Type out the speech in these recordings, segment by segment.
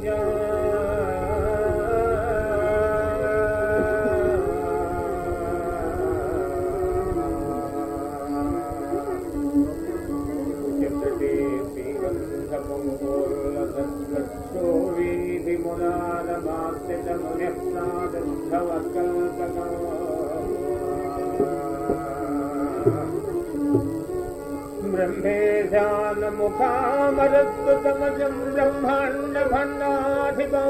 Yeah. कामलत्वकपचं ब्रह्माण्डभण्डाधिपा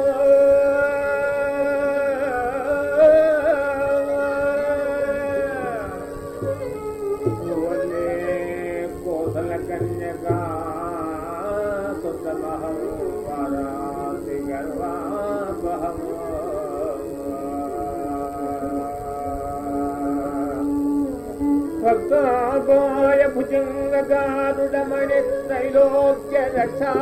ഭക്തായ ഭുജംഗകാരുടെ മണി ത്രൈലോക്യ രക്ഷാമണി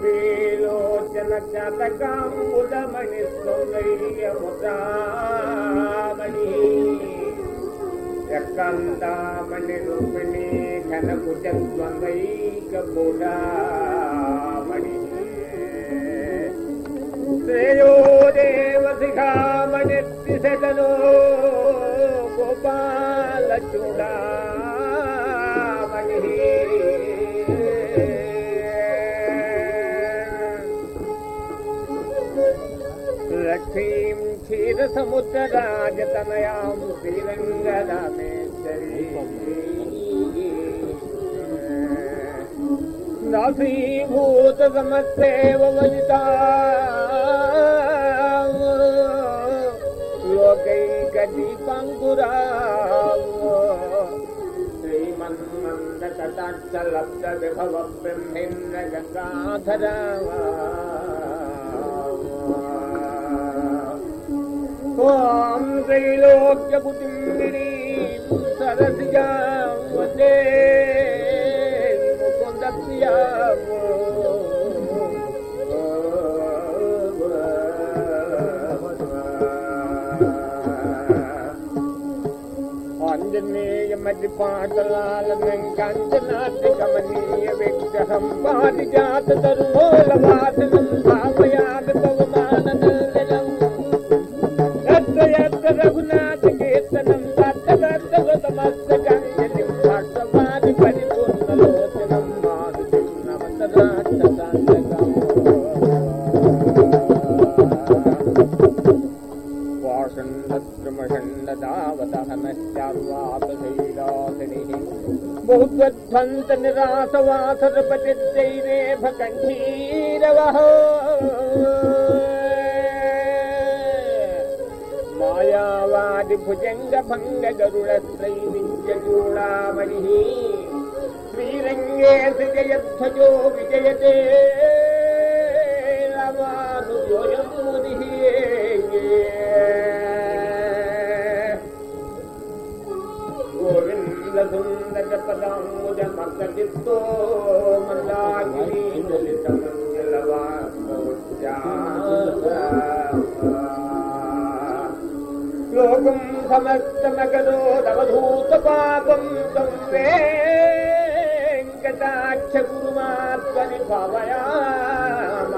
ഗോപീലോചന ചതകാംബുദമണി സൗന്ദര്യ മുദാമണി രക്കാന്താമണി രുക്മിണി ഘനകുജ സ്വന്തൈക श्रेयो देवशिखामणित्रिशतनो गोपालचूडामणिः लक्ष्मीं क्षीरसमुद्रराजतनयां श्रीरङ्गरामेश्वरी दासीभूतसमस्तेव वनिता लोकैकदीपङ्कुरा श्रीमन्मन्दकटाक्षलब्धविभवब्रह्मेन्द्र गङ्गाधरा त्वां त्रैलोक्यपुटिम्बिनीं सरसिजां वन्दे मज पाग लाल में कंजनाद कवनीयात रुनाथ سوپري ڪنهن مجنگ ڀنگ లోకం సమస్తమగదోదవధూత పాపం తం వేంకటాక్ష గురుమాత్మని భావయామ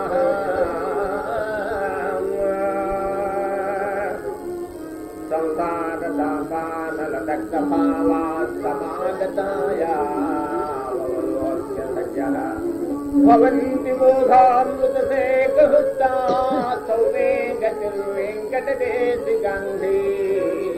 సంసారదాపానలదగ్ధభావాత్తమాగతాయా భవంతి బోధామృతసేకృత్తా සෞවේ ගතුරු එංගත දේශ ගංගේ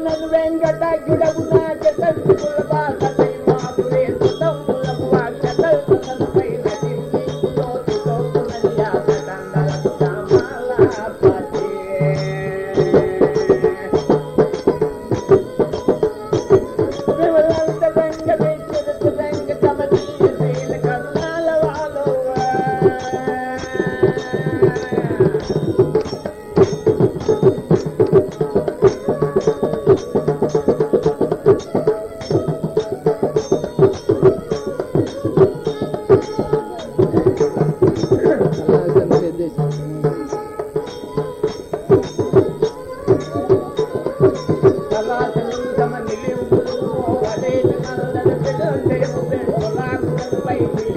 నన్ను వెంకట గిడగు Wait.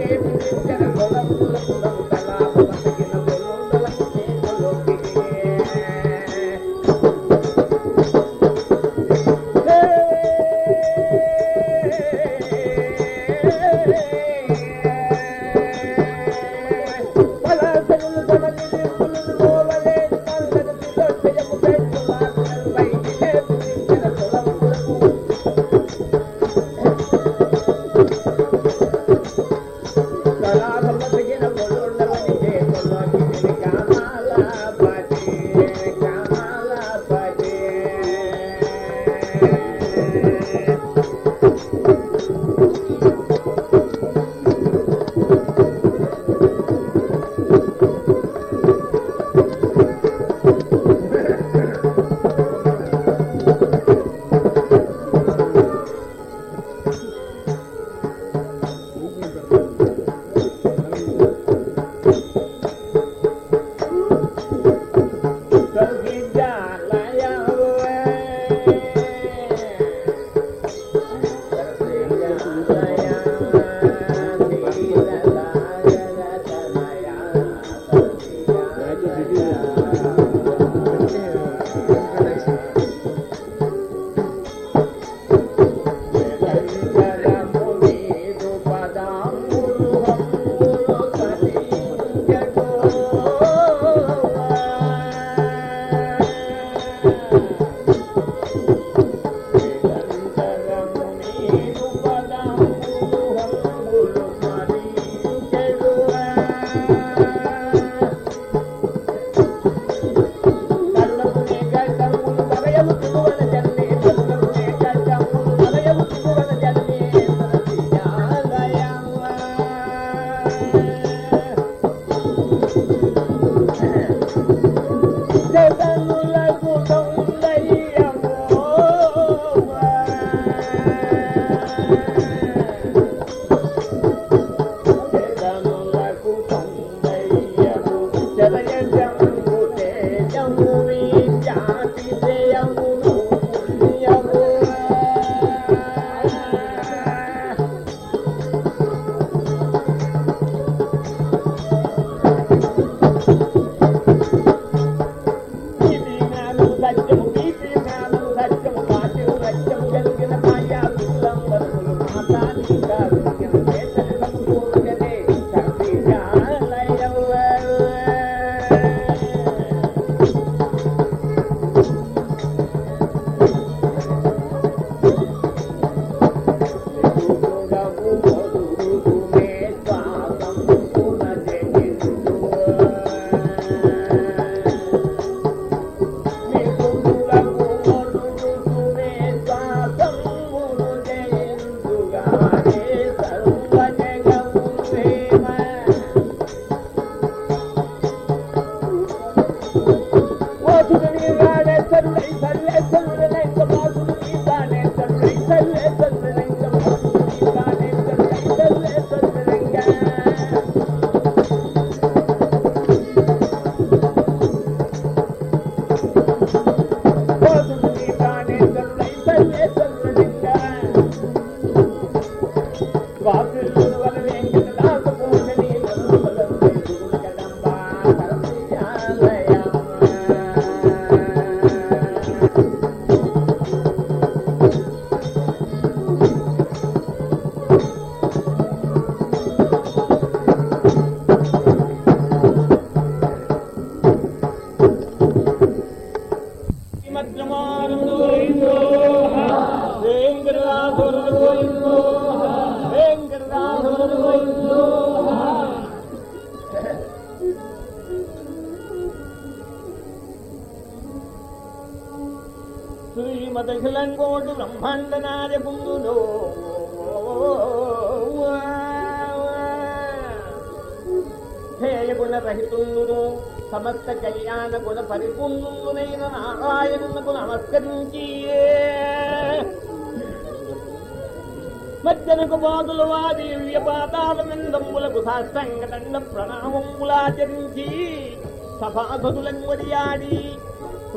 కళ్యాణ గుణ నారాయణునకు నమస్కరించి మధ్యనకు బాధుల వాదివ్య పాతాల మిందములకు సాష్టంగదండ ప్రణామములాచరించి సభాసదులను వడియాడి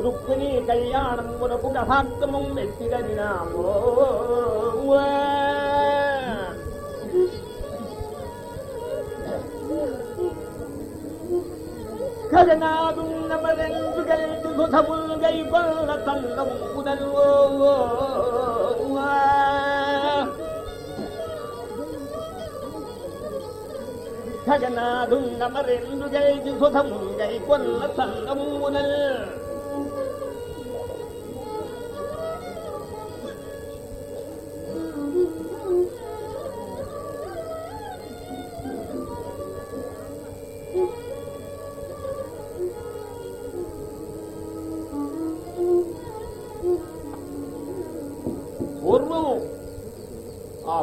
రుక్మిణి కళ్యాణం వరకు కథాక్రమం వెచ్చిదని నామో ఖగనాదున్నమరెందు గల్పు సుధముల్ గైకొల్ల తండం ఉదల్వో ఖగనాదున్నమరెందు గల్పు సుధముల్ గైకొల్ల తండం ఉదల్ పూర్వము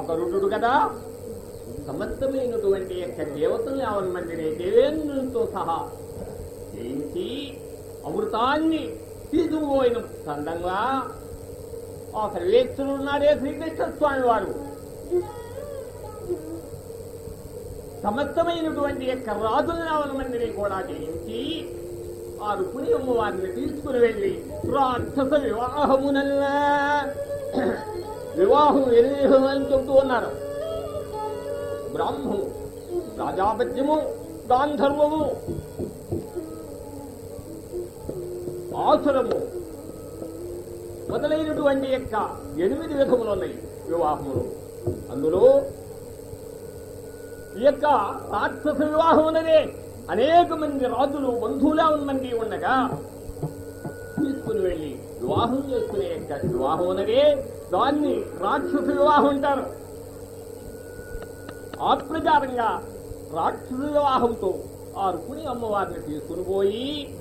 ఆ కదా. సమస్తమైనటువంటి యొక్క దేవతలు యావన్ దేవేంద్రులతో సహా జయించి అమృతాన్ని తీసుకుపోయిన సందంగా ఆ సర్వేశ్వరుడు ఉన్నాడే శ్రీకృష్ణ స్వామి వారు సమస్తమైనటువంటి యొక్క రాజుల యావన్ మందిని కూడా జయించి ఆ రుక్మిణి అమ్మవారిని తీసుకుని వెళ్ళి రాక్షస వివాహమునల్లా వివాహం ఎన్ని అని చెబుతూ ఉన్నారు. బ్రాహ్మణు రాజాపత్యము గాంధర్వము ఆసురము మొదలైనటువంటి యొక్క ఎనిమిది విధములు ఉన్నాయి వివాహములు. అందులో ఈ యొక్క రాక్షస వివాహం ఉన్నదే. అనేక మంది రాజులు బంధువులా మంది ఉండగా తీసుకుని వెళ్ళి వివాహం చేసుకునే యొక్క వివాహం అనగే దాన్ని రాక్షసు వివాహం అంటారు. ఆ రాక్షసు వివాహంతో ఆ రుక్మిణి అమ్మవారిని తీసుకుని పోయి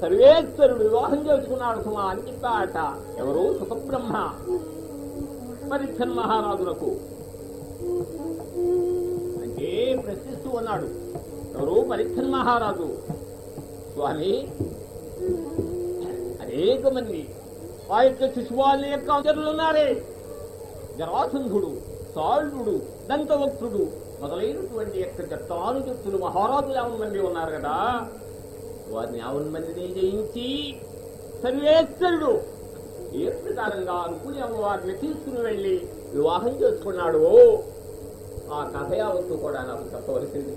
సర్వేశ్వరుడు వివాహం చేసుకున్నాడు సుమా అని చెప్పాట ఎవరు సుఖబ్రహ్మ పరిచ్ఛన్ మహారాజులకు. అంటే ప్రశ్నిస్తూ ఉన్నాడు. ఎవరు పరిచ్ఛన్ మహారాజు. స్వామి అనేక మంది ఆ యొక్క శిశువాళ్ళ యొక్క అందరులున్నారే. జరాసంధుడు సాల్వుడు దంతవక్తుడు మొదలైనటువంటి యొక్క జత్తాను మహారాజులు యావన్ మంది ఉన్నారు కదా. వారిని యావన్ మందిని జయించి సర్వేశ్వరుడు. ఏ ప్రకారంగా అనుకుని అమ్మవారిని తీసుకుని వెళ్ళి వివాహం చేసుకున్నాడు? ఆ కథ యావత్తు కూడా నాకు చెప్పవలసింది.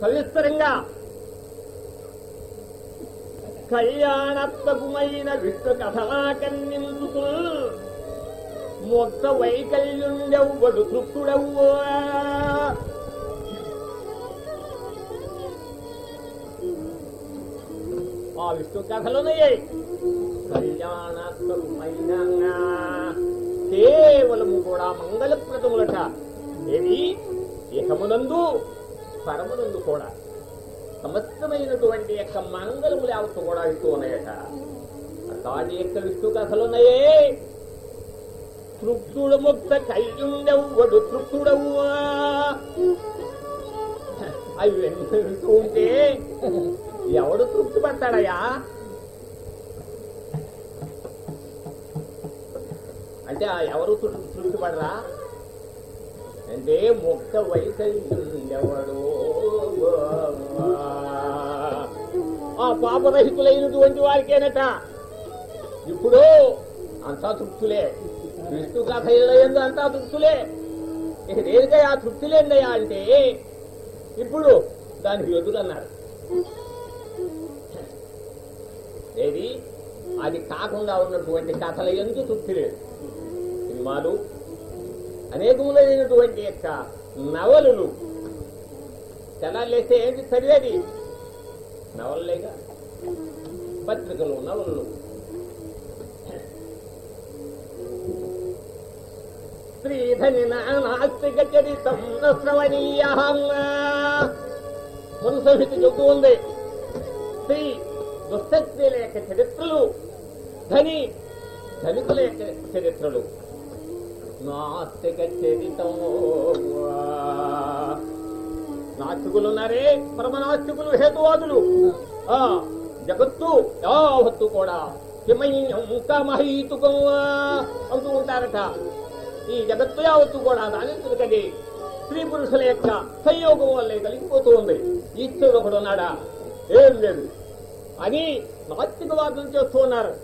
సవిస్తరంగా కళ్యాణత్వకుమైన విష్ణు కథలా కన్నిందుకు మొత్త వైకల్యుండెవ్వడు తృప్తుడవ్వో? ఆ విష్ణు కథలున్నాయి కళ్యాణత్వకుమైన కేవలము కూడా మంగళప్రదములట. ఏది ఇహమునందు పరమునందు కూడా. సమస్తమైనటువంటి యొక్క మంగళములు యావత్తు కూడా ఇస్తూ ఉన్నాయట. అట్లాంటి యొక్క విష్ణు కథలున్నాయే. తృప్తుడు ముక్త కయ్యుండెవ్వడు తృప్తుడవు అవి వింటూ ఉంటే ఎవడు తృప్తి పడతాడయ్యా అంటే ఎవరు తృప్తి పడరా అంటే ముక్త వైకల్యుండెవడు ఆ పాపరహితులైనటువంటి వారికేనట. ఇప్పుడు అంతా తృప్తులే. విష్ణు కథ ఎందు అంతా తృప్తులే. ఇక దేనికై ఆ తృప్తి లేదయ్యా అంటే ఇప్పుడు దానికి ఎదురన్నారు ఏది అది కాకుండా ఉన్నటువంటి కథల ఎందుకు తృప్తి లేదు. సినిమాలు అనేకములైనటువంటి యొక్క నవలులు. జనాలు లేస్తే ఏంటి చదివేది? నవలలేగా? పత్రికలు నవలు శ్రీధని నాస్తిక చరితం మనుసమితి చెబుతూ ఉంది. స్త్రీ దుష్టస్త్రీల యొక్క చరిత్రలు. ధని ధనికుల యొక్క చరిత్రలు. నాస్తిక చరితము నాస్తికులు ఉన్నారే పరమనాస్తికులు హేతువాదులు. ఆ జగత్తు యావత్తు కూడా హిమయ్యంకమహీతుకం అంటూ ఉంటారట. ఈ జగత్తు యావత్తు కూడా దాని కది స్త్రీ పురుషుల యొక్క సంయోగం వల్లే కలిగిపోతూ ఉంది. ఈశ్వరుడు ఒకడు ఉన్నాడా? ఏం లేదు. అని నాస్తికవాదులు చేస్తూ ఉన్నారు.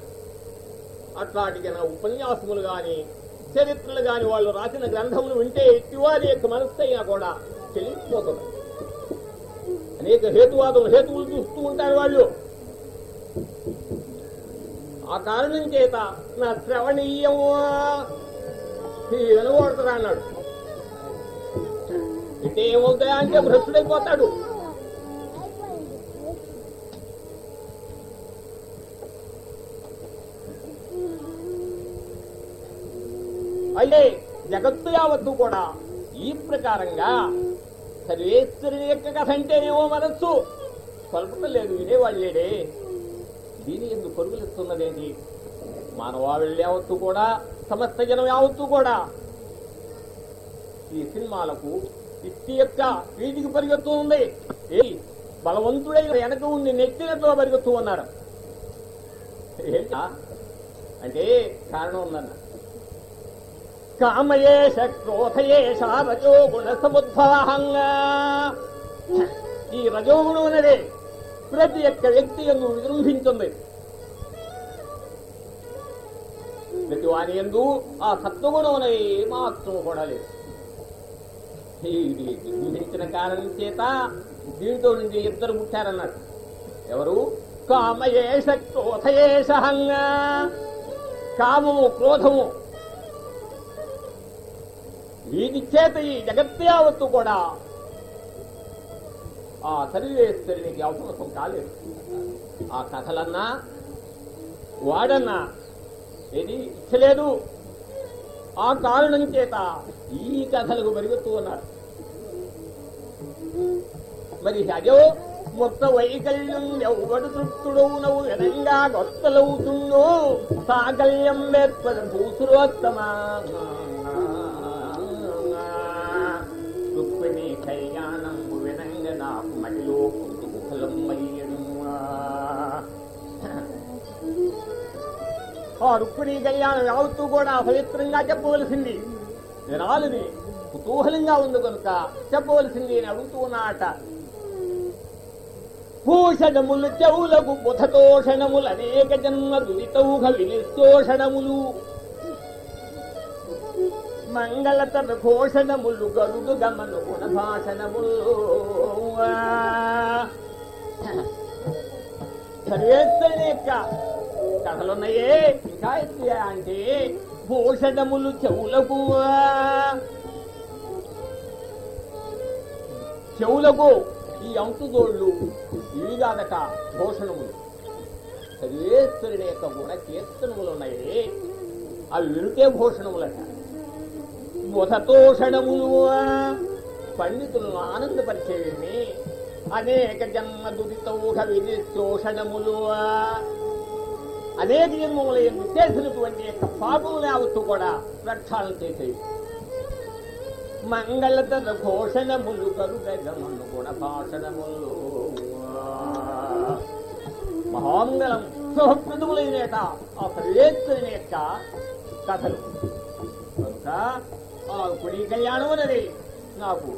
అట్లాంటి జన ఉపన్యాసములు గాని చరిత్రలు కాని వాళ్ళు రాసిన గ్రంథములు వింటే ఎట్టివారి యొక్క మనస్సైనా కూడా చెల్లిపోతుంది అనేక హేతువాదం హేతువులు చూస్తూ ఉంటారు వాళ్ళు. ఆ కారణం చేత నా శ్రవణీయము వినబడుతున్నా అన్నాడు. అంటే ఏమవుతాయా అంటే భ్రష్టుడైపోతాడు. అయితే జగత్తు యావత్తు కూడా ఈ ప్రకారంగా సర్వేశ్వరుని యొక్క కథ అంటేనేమో మనస్సు. కలుపుట లేదు వినేవాళ్ళేడే. దీని ఎందుకు పరుగులిస్తున్నదేంటి? మానవాళ్ళు యావత్తు కూడా సమస్త జనం యావత్తు కూడా. ఈ సినిమాలకు ఇట్టి యొక్క వీటికి పరిగెత్తు ఉంది. ఏ బలవంతుడై వెనక ఉండి నెట్టినట్లు పరిగెత్తు ఉన్నారు. ఏంటా? అంటే కారణం ఉందన్న. కామయేష క్రోధయేష రజోగుణ సముద్భవంగా ఈ రజోగుణం అనేది ప్రతి ఒక్క వ్యక్తి ఎందు విజృంభించింది ప్రతి వారి ఎందు ఆ సత్వగుణం అనేది ఏమాత్రం కూడా లేదు. ఇది విజృంభించిన కారణం చేత దీంతో నుండి ఇద్దరు ముట్టారన్నారు ఎవరు? కామయేష క్రోధయేషంగా కామము క్రోధము వీటి చేత ఈ జగత్ యావత్తు కూడా ఆ సర్వేశ్వరునికి అవసరం కాలేదు. ఆ కథలన్నా వాడన్నా ఏది ఇచ్చలేదు. ఆ కారణం చేత ఈ కథలకు పెరుగుతూ ఉన్నారు మరి అదో మొత్త వైకల్యం ఎవడు తృప్తుడు నవ్వు విధంగా గొత్తలవుతుందో సాకల్యం వేత్పద భూసురోత్తమా. ఆ రుక్మిణీ కళ్యాణం యావత్తూ కూడా పవిత్రంగా చెప్పవలసింది. వినాలని కుతూహలంగా ఉంది కనుక చెప్పవలసింది అని అడుగుతూ ఉన్నాట భూషణములు చెవులకు బుధతోషణములు అనేక జన్మ దురితౌఘ వినిస్తోషణములు మంగళతర ఘోషణములు గరుడు గమను గుణ భాషణములు సర్వేశ్వరుని యొక్క కథలున్నాయే. ఇంకా అంటే భూషణములు చెవులకు. చెవులకు ఈ అంతుదోళ్ళు ఇవి కాదక భూషణములు. సర్వేశ్వరుని యొక్క గుణ కీర్తనములు ఉన్నాయి అవి వినుతే భూషణములట. బుధతోషణములు పండితులను ఆనందపరిచేవి అనేక జన్మ దురితౌహ వినిశోషణములు అనేక జన్మముల ఎందు చేసినటువంటి యొక్క పాపములు యావత్తు కూడా ప్రక్షాళన చేసేవి. మంగళతర ఘోషణములు కరుగమను కూడా భాషణములు మహామంగళం శుభప్రదములైనట ఆ సర్వేశ్వరుని యొక్క కథలు. కనుక ఆ కుడి కళ్యాణం అనేది నాకు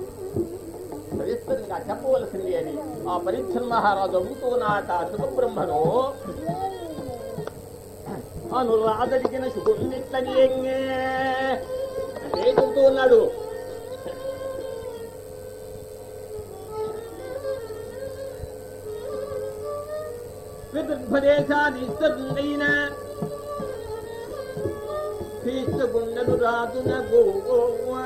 సవిస్తరంగా చెప్పవలసింది అని ఆ పరీక్ష మహారాజు అమ్ముతూ నాట శుభబ్రహ్మను అనురాధడిగిన శుభున్నిట్లని అదే చెబుతూ ఉన్నాడు. విదర్భదేశాదీశ్వరుడైన తీసుకున్నను రాజున గోవా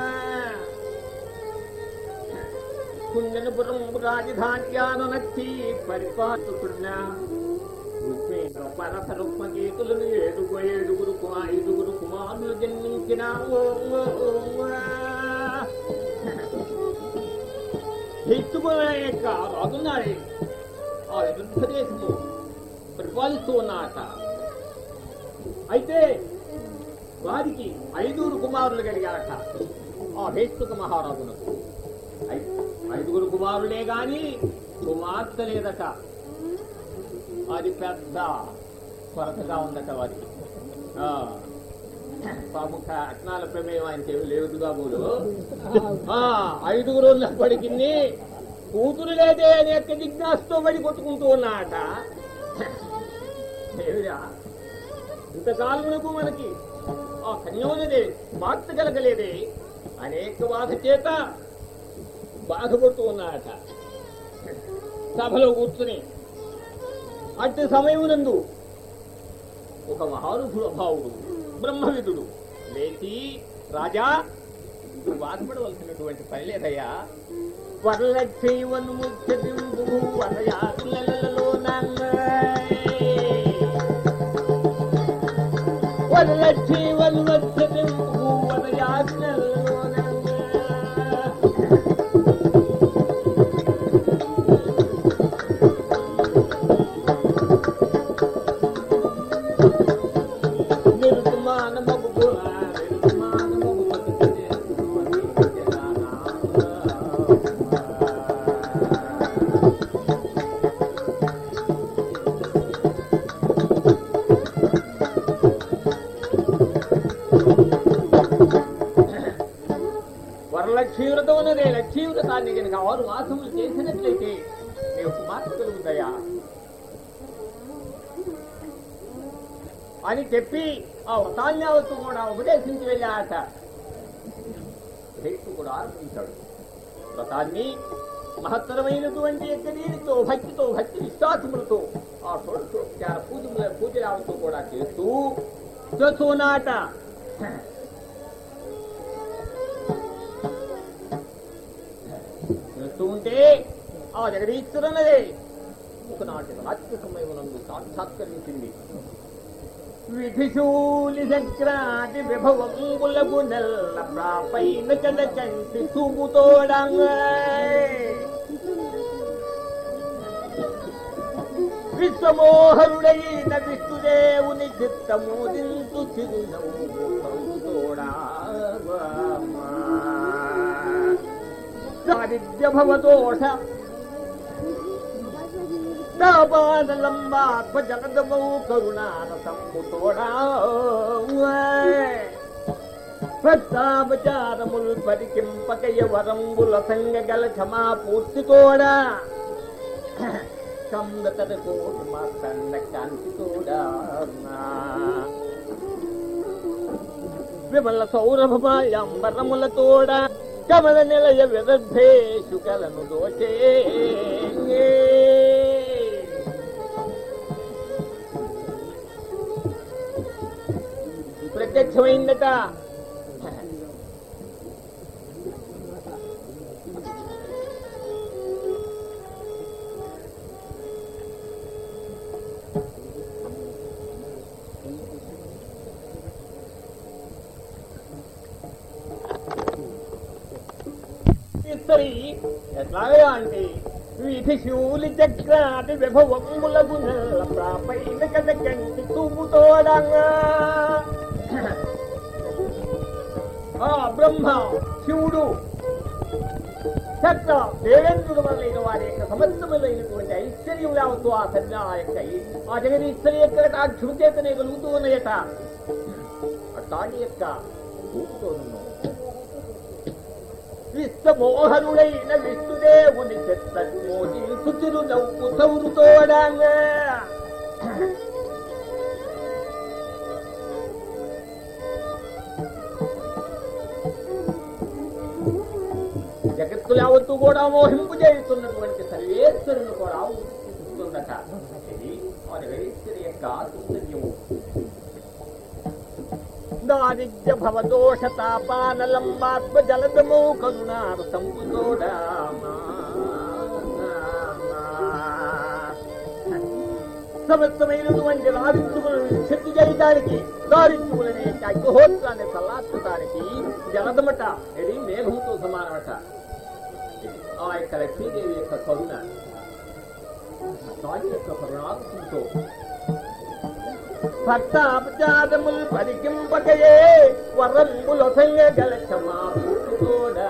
కుండనపురం రాజధాన్యాను నచ్చి పరిపాలిస్తున్న పరపర గీతులను ఏడుగు ఏడుగురు ఐదుగురు కుమారులు జన్మించిన ఎత్తుకునేక రాజున్నారే ఆ ఆంధ్రప్రదేశ్ను పరిపాలిస్తూ ఉన్నాట అయితే వారికి ఐదుగురు కుమారులు కలిగారట ఆ హేస్తుక మహారాజునకు. ఐదుగురు కుమారులే గాని కుమార్తె లేదట. అది పెద్ద కొరతగా ఉందట వారికి. ఆ, ప్రముఖ అట్నాల ప్రమేయం ఆయనకి ఏమి లేదుగా ఆ, ఐదుగురు ఉన్నప్పటికీ కూతురు లేదే అనే యొక్క జిజ్ఞాసతో పడి కొట్టుకుంటూ ఉన్నాట ఏమిరా ఇంతకాలమునకు మనకి ఆ కన్యోనదే మార్త కలగలేదే. అనేక బాధ చేత బాధపడుతూ ఉన్నాట సభలో కూర్చుని అట్టి సమయమునందు ఒక మహానుభుడు భావుడు బ్రహ్మవిదుడు. లేచి రాజా నువ్వు బాధపడవలసినటువంటి పని లేదయ్యా. వరలక్షేవను ముఖ్యతింపు వరయాతులలో వరలక్షేవను ముఖ్యతింపు లక్ష్మీవ్రతాన్ని కనుక ఆరు మాసములు చేసినట్లయితే నీకు మార్పు కలుగుతాయా అని చెప్పి ఆ వ్రతాన్యావత్తు కూడా ఉపదేశించి వెళ్ళాట భక్తు కూడా ఆరంభించాడు వ్రతాన్ని మహత్తరమైనటువంటి శరీరంతో భక్తితో భక్తి విశ్వాసములతో ఆ షోడశోపచార పూజ పూజలాలతో కూడా చేస్తూ చేస్తున్నాట ఆ జగదీశ్వరునదే ఒకనాటి రాత్రి సమయమునందు సాక్షాత్కరించింది. విధిశూలి సంక్రాంతి విభవంగులకు నెల్ల ప్రాపైన కద కంటి చూపుతోడంగ విశ్వమోహరుడైన విష్ణుదేవుని చిత్తమోదింతు చిరునవ్వు తోడా భవదోష దాపాదలంబాత్మ జగదమౌ కరుణారసంబుతోడా? ప్రస్తాపచారముల్ పరికింపకయ వరంబుల సంగగల క్షమా పూర్తితోడా? కందతద కోటి మాతండ కాంతితోడా? విమల సౌరభమాయంబరములతోడ? కమల నిలయ విదర్భేషు కలను 처입니 다. 이들이 나한테 위태시울이 짝가들 왜 보고 몰라 보나 라파이 내가 내가 또 무도당아 బ్రహ్మ శివుడు. చక్ర దేవేంద్రుడు మొదలైన వారి యొక్క సమస్తములైనటువంటి ఐశ్వర్యం లేవతో ఆ తల్లి ఆ యొక్క ఆ జగదీశ్వరి యొక్క కటాక్షం చేతనే కలుగుతూ ఉన్నాయట. అట్లాంటి యొక్క ఊపుతోనున్నాం విశ్వమోహనుడైన విష్ణుదేవుని చెత్తమోహించు చిరునవ్వు నవ్వు జగత్తు యావత్తు కూడా మోహింపు చేస్తున్నటువంటి సర్వేశ్వరుని కూడా ఊహిస్తుందట ఇది ఆ యొక్క సౌందర్యము దారిద్ర్య భవదోష తాపానలంబాత్మ జలదము కరుణార సంపుతోడా సమస్తమైనటువంటి దారిద్ర్యములను శక్తి చేయడానికి దారిద్ర్యములని యొక్క అగ్నిహోత్రాన్ని చల్లార్చడానికి జలదమట ఇది మేఘంతో సమానమట. ఆ యొక్క లక్ష్మీదేవి యొక్క కరుణ దాని యొక్క కరుణాంశంతో భక్తాపజాదములు పరికింపకయే వరంబుల సంగల క్షమా కూడా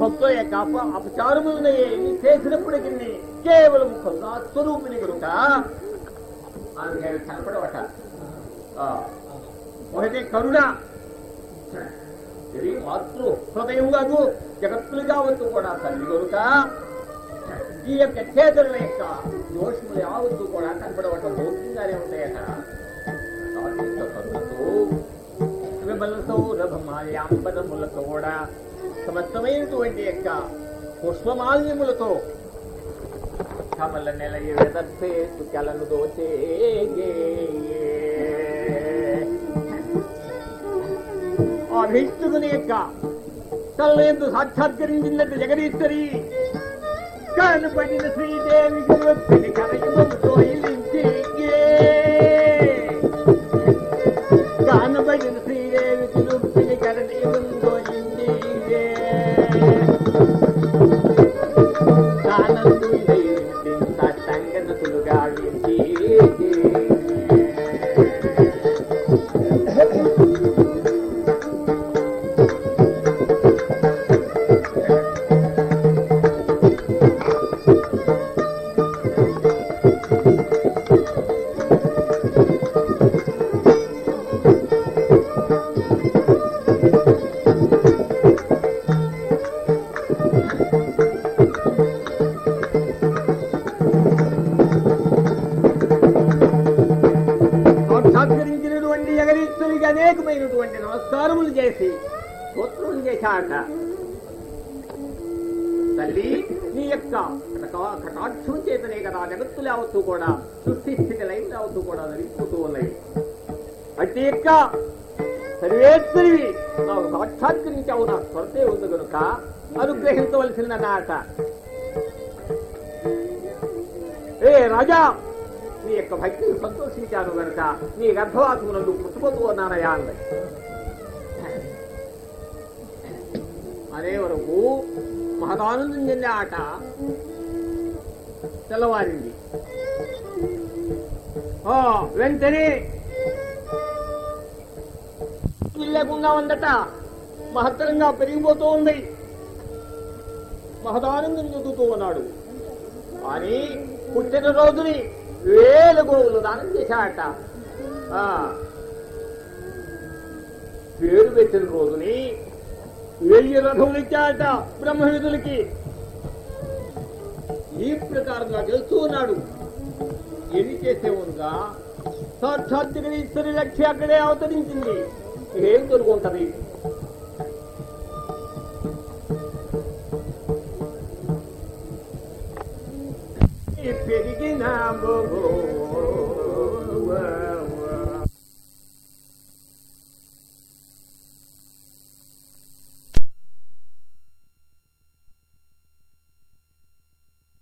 భక్తుల యొక్క అప అపచారములను ఏమి చేసినప్పటికీ కేవలం కరుణా స్వరూపిణి కనుక ఆమె కనపడవట ఆ, ఒకటి కరుణ ఇది మాతృ హృదయం కాదు జగత్తులు కావచ్చు కూడా తల్లి కనుక ఈ యొక్క చేతుల యొక్క దోషములు యావత్తు కూడా కనపడవటం భౌతికంగానే ఉంటాయట. విమలతో రభమాయాంబరములతో కూడా సమస్తమైనటువంటి యొక్క పుష్పమాల్యములతో కమల నెలయ వెదర్పే చుక్కలను దోచే ఆ భీష్ముని యొక్క తల్లందు సాక్షాత్కరించినట్టు జగదీశ్వరి కనపడిన శ్రీదేవి వచ్చిన కనకముతో ఇల్లించి స్తోత్రములు తల్లి నీ యొక్క కటాక్షం చేతనే కదా జగత్తులు యావత్తు కూడా సృష్టి స్థితి లైన్ యావత్తు కూడా జరిగిపోతూ ఉన్నాయి. అట్టి యొక్క సర్వేశ్వరివి నాకు సాక్షాత్కరించావు నా స్వర్తే ఉంది కనుక అనుగ్రహించవలసిన నాట ఏ రాజా నీ యొక్క భక్తిని సంతోషించాను గనుక నీ గర్భవాసమునందు పుట్టుపోతూ ఉన్నానయా అంది అదే వరకు మహదానందం చెందే ఆట తెల్లవారింది. ఆ, వెంటనే లేకుండా ఉందట మహత్తరంగా పెరిగిపోతూ ఉంది. మహదానందం చెందుతూ ఉన్నాడు. కానీ పుట్టిన రోజుని వేల గోవులు దానం చేశాడట. ఆ, పేరు పెట్టిన రోజుని వెయ్యి రథములు ఇచ్చాట బ్రహ్మవిధులకి. ఈ ప్రకారంగా తెలుస్తూ ఉన్నాడు. ఎన్ని చేసే ఉందా సాక్షాత్ ఈశ్వరి లక్ష్య అక్కడే అవతరించింది. ఏం దొరుకుంటది పెరిగిన